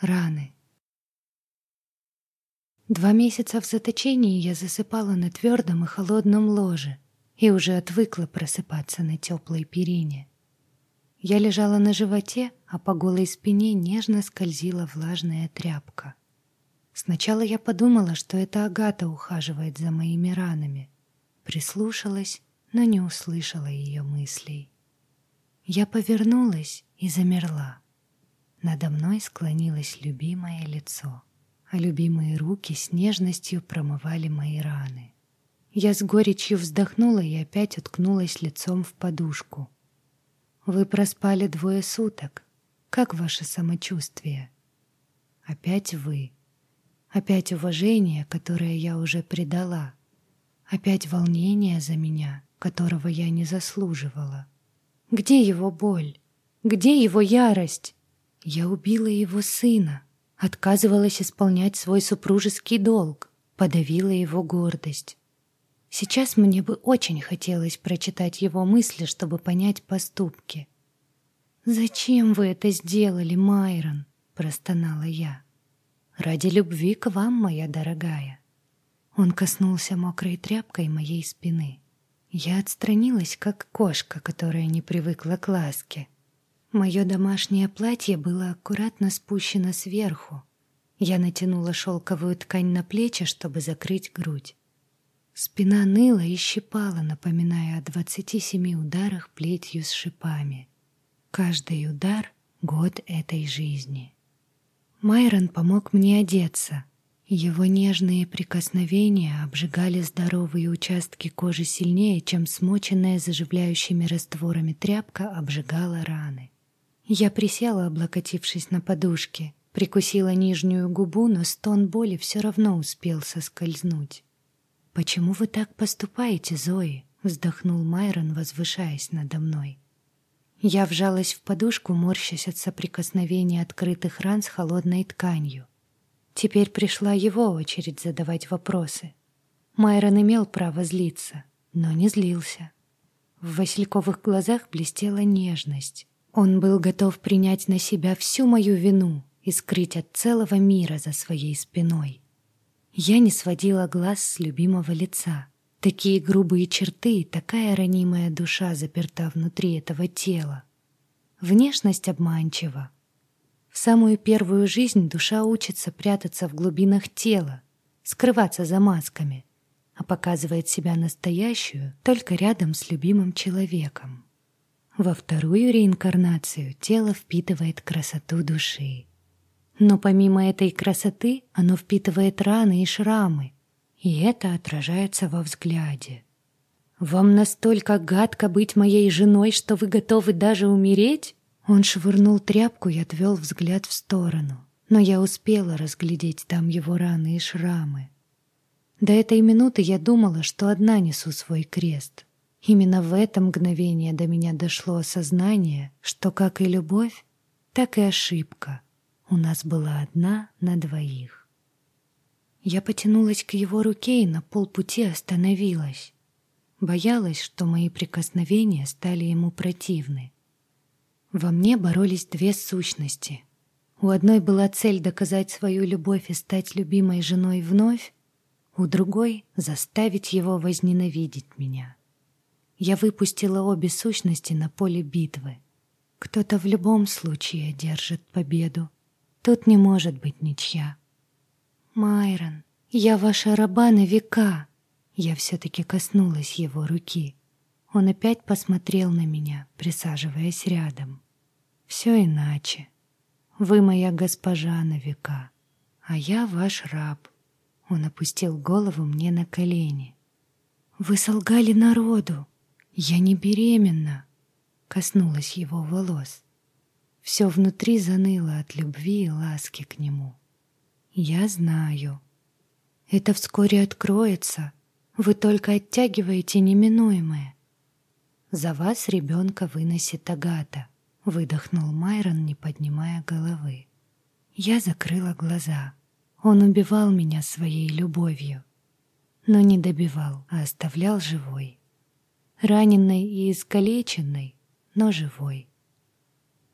Раны. Два месяца в заточении я засыпала на твердом и холодном ложе и уже отвыкла просыпаться на теплой перине. Я лежала на животе, а по голой спине нежно скользила влажная тряпка. Сначала я подумала, что это Агата ухаживает за моими ранами. Прислушалась, но не услышала ее мыслей. Я повернулась и замерла. Надо мной склонилось любимое лицо, а любимые руки с нежностью промывали мои раны. Я с горечью вздохнула и опять уткнулась лицом в подушку. Вы проспали двое суток. Как ваше самочувствие? Опять вы. Опять уважение, которое я уже предала. Опять волнение за меня, которого я не заслуживала. Где его боль? Где его ярость? Я убила его сына, отказывалась исполнять свой супружеский долг, подавила его гордость. Сейчас мне бы очень хотелось прочитать его мысли, чтобы понять поступки. «Зачем вы это сделали, Майрон?» — простонала я. «Ради любви к вам, моя дорогая». Он коснулся мокрой тряпкой моей спины. Я отстранилась, как кошка, которая не привыкла к ласке. Мое домашнее платье было аккуратно спущено сверху. Я натянула шелковую ткань на плечи, чтобы закрыть грудь. Спина ныла и щипала, напоминая о двадцати семи ударах плетью с шипами. Каждый удар — год этой жизни. Майрон помог мне одеться. Его нежные прикосновения обжигали здоровые участки кожи сильнее, чем смоченная заживляющими растворами тряпка обжигала раны. Я присела, облокотившись на подушке, прикусила нижнюю губу, но стон боли все равно успел соскользнуть. «Почему вы так поступаете, Зои?» — вздохнул Майрон, возвышаясь надо мной. Я вжалась в подушку, морщась от соприкосновения открытых ран с холодной тканью. Теперь пришла его очередь задавать вопросы. Майрон имел право злиться, но не злился. В Васильковых глазах блестела нежность. Он был готов принять на себя всю мою вину и скрыть от целого мира за своей спиной. Я не сводила глаз с любимого лица. Такие грубые черты и такая ранимая душа заперта внутри этого тела. Внешность обманчива. В самую первую жизнь душа учится прятаться в глубинах тела, скрываться за масками, а показывает себя настоящую только рядом с любимым человеком. Во вторую реинкарнацию тело впитывает красоту души. Но помимо этой красоты оно впитывает раны и шрамы, и это отражается во взгляде. «Вам настолько гадко быть моей женой, что вы готовы даже умереть?» Он швырнул тряпку и отвел взгляд в сторону, но я успела разглядеть там его раны и шрамы. До этой минуты я думала, что одна несу свой крест. Именно в это мгновение до меня дошло осознание, что как и любовь, так и ошибка — у нас была одна на двоих. Я потянулась к его руке и на полпути остановилась. Боялась, что мои прикосновения стали ему противны. Во мне боролись две сущности. У одной была цель доказать свою любовь и стать любимой женой вновь, у другой — заставить его возненавидеть меня. Я выпустила обе сущности на поле битвы. Кто-то в любом случае одержит победу, Тут не может быть ничья. Майрон, я ваша раба на века. Я все-таки коснулась его руки. Он опять посмотрел на меня, присаживаясь рядом. Все иначе. Вы моя госпожа на века, а я ваш раб. Он опустил голову мне на колени. Вы солгали народу. Я не беременна. Коснулась его волос. Все внутри заныло от любви и ласки к нему. Я знаю. Это вскоре откроется. Вы только оттягиваете неминуемое. За вас ребенка выносит Агата, выдохнул Майрон, не поднимая головы. Я закрыла глаза. Он убивал меня своей любовью, но не добивал, а оставлял живой. Раненной и искалеченной, но живой.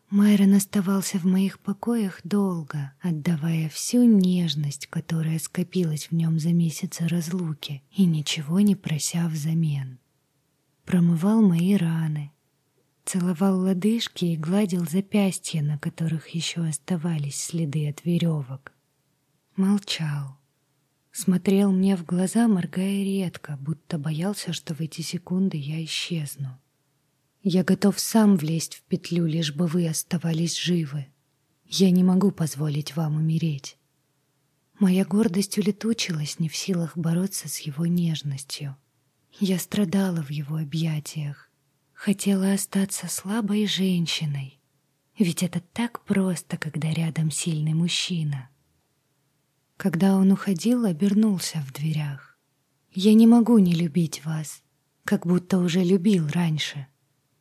Майрон оставался в моих покоях долго, отдавая всю нежность, которая скопилась в нем за месяцы разлуки, и ничего не прося взамен. Промывал мои раны, целовал лодыжки и гладил запястья, на которых еще оставались следы от веревок. Молчал. Смотрел мне в глаза, моргая редко, будто боялся, что в эти секунды я исчезну. Я готов сам влезть в петлю, лишь бы вы оставались живы. Я не могу позволить вам умереть. Моя гордость улетучилась, не в силах бороться с его нежностью. Я страдала в его объятиях. Хотела остаться слабой женщиной. Ведь это так просто, когда рядом сильный мужчина. Когда он уходил, обернулся в дверях. «Я не могу не любить вас, как будто уже любил раньше»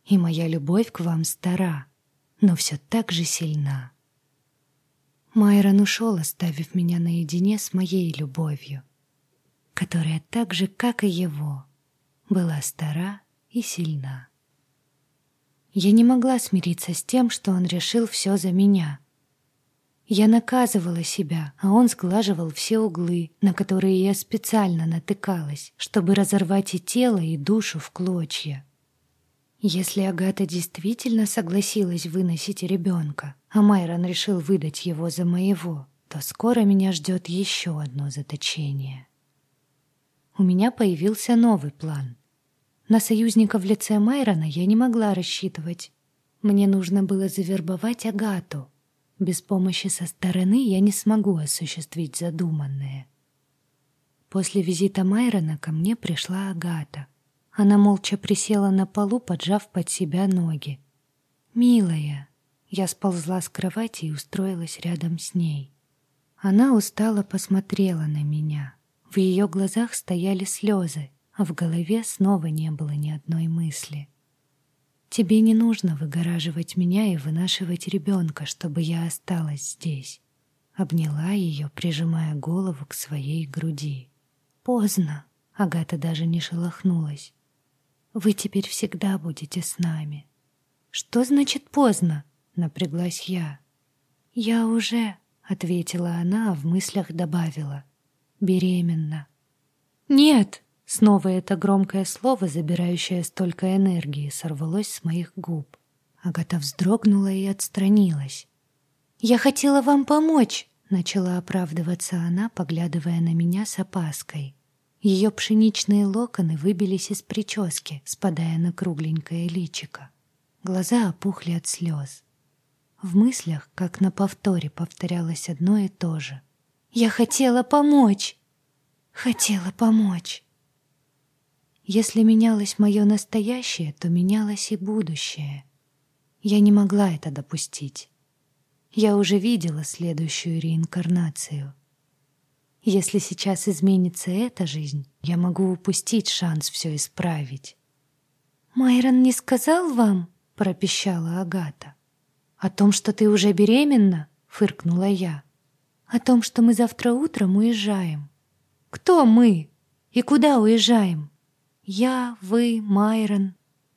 и моя любовь к вам стара, но все так же сильна. Майрон ушел, оставив меня наедине с моей любовью, которая так же, как и его, была стара и сильна. Я не могла смириться с тем, что он решил все за меня. Я наказывала себя, а он сглаживал все углы, на которые я специально натыкалась, чтобы разорвать и тело, и душу в клочья. Если Агата действительно согласилась выносить ребенка, а Майрон решил выдать его за моего, то скоро меня ждет еще одно заточение. У меня появился новый план. На союзника в лице Майрона я не могла рассчитывать. Мне нужно было завербовать Агату. Без помощи со стороны я не смогу осуществить задуманное. После визита Майрона ко мне пришла Агата. Она молча присела на полу, поджав под себя ноги. «Милая!» Я сползла с кровати и устроилась рядом с ней. Она устало посмотрела на меня. В ее глазах стояли слезы, а в голове снова не было ни одной мысли. «Тебе не нужно выгораживать меня и вынашивать ребенка, чтобы я осталась здесь». Обняла ее, прижимая голову к своей груди. «Поздно!» Агата даже не шелохнулась. Вы теперь всегда будете с нами. Что значит поздно? Напряглась я. Я уже, ответила она, а в мыслях добавила. Беременна. Нет! Снова это громкое слово, забирающее столько энергии, сорвалось с моих губ. Агата вздрогнула и отстранилась. «Я хотела вам помочь», — начала оправдываться она, поглядывая на меня с опаской. Ее пшеничные локоны выбились из прически, спадая на кругленькое личико. Глаза опухли от слез. В мыслях, как на повторе, повторялось одно и то же. «Я хотела помочь! Хотела помочь!» Если менялось мое настоящее, то менялось и будущее. Я не могла это допустить. Я уже видела следующую реинкарнацию — если сейчас изменится эта жизнь, я могу упустить шанс все исправить. «Майрон не сказал вам?» — пропищала Агата. «О том, что ты уже беременна?» — фыркнула я. «О том, что мы завтра утром уезжаем». «Кто мы? И куда уезжаем?» «Я, вы, Майрон.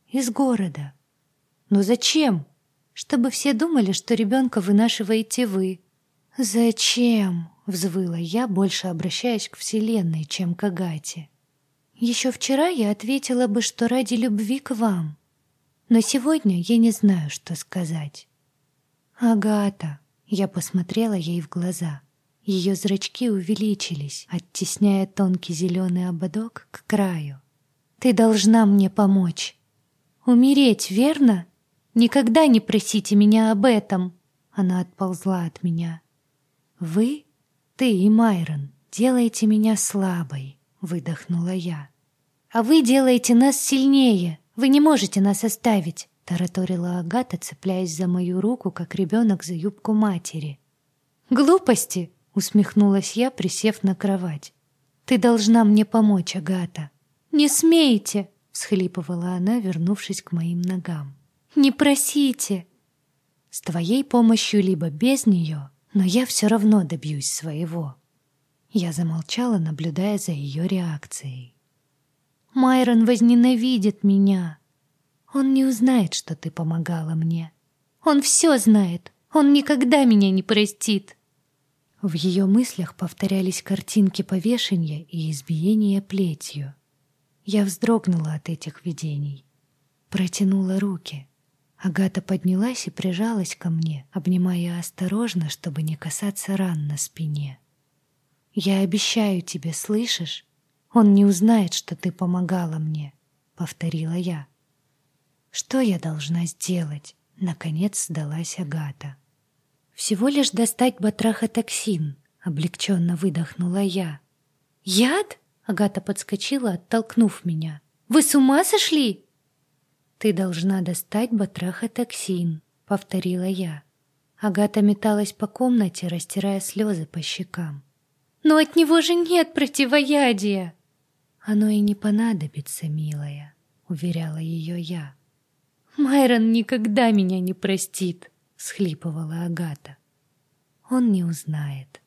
Из города». «Но зачем?» «Чтобы все думали, что ребенка вынашиваете вы». «Зачем?» Взвыла я, больше обращаясь к Вселенной, чем к Агате. Еще вчера я ответила бы, что ради любви к вам. Но сегодня я не знаю, что сказать. «Агата!» Я посмотрела ей в глаза. Ее зрачки увеличились, оттесняя тонкий зеленый ободок к краю. «Ты должна мне помочь!» «Умереть, верно? Никогда не просите меня об этом!» Она отползла от меня. «Вы «Ты и Майрон делаете меня слабой», — выдохнула я. «А вы делаете нас сильнее. Вы не можете нас оставить», — тараторила Агата, цепляясь за мою руку, как ребенок за юбку матери. «Глупости!» — усмехнулась я, присев на кровать. «Ты должна мне помочь, Агата». «Не смейте!» — всхлипывала она, вернувшись к моим ногам. «Не просите!» «С твоей помощью либо без нее но я все равно добьюсь своего. Я замолчала, наблюдая за ее реакцией. Майрон возненавидит меня. Он не узнает, что ты помогала мне. Он все знает. Он никогда меня не простит. В ее мыслях повторялись картинки повешения и избиения плетью. Я вздрогнула от этих видений. Протянула руки. Агата поднялась и прижалась ко мне, обнимая осторожно, чтобы не касаться ран на спине. «Я обещаю тебе, слышишь? Он не узнает, что ты помогала мне», — повторила я. «Что я должна сделать?» — наконец сдалась Агата. «Всего лишь достать батрахотоксин», — облегченно выдохнула я. «Яд?» — Агата подскочила, оттолкнув меня. «Вы с ума сошли?» «Ты должна достать батрахотоксин», — повторила я. Агата металась по комнате, растирая слезы по щекам. «Но от него же нет противоядия!» «Оно и не понадобится, милая», — уверяла ее я. «Майрон никогда меня не простит», — схлипывала Агата. «Он не узнает»,